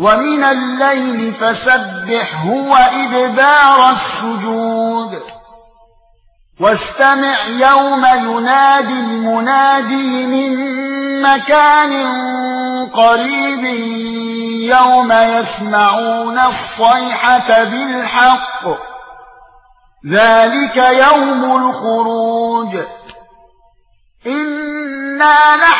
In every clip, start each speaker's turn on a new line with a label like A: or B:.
A: ومن الليل فسبحه وإدبار السجود. واستمع يوم ينادي المنادي من مكان قريب يوم يسمعون الصيحة بالحق. ذلك يوم الخروج. إنا نحن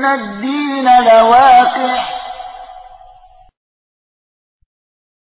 A: وان الدين لواقع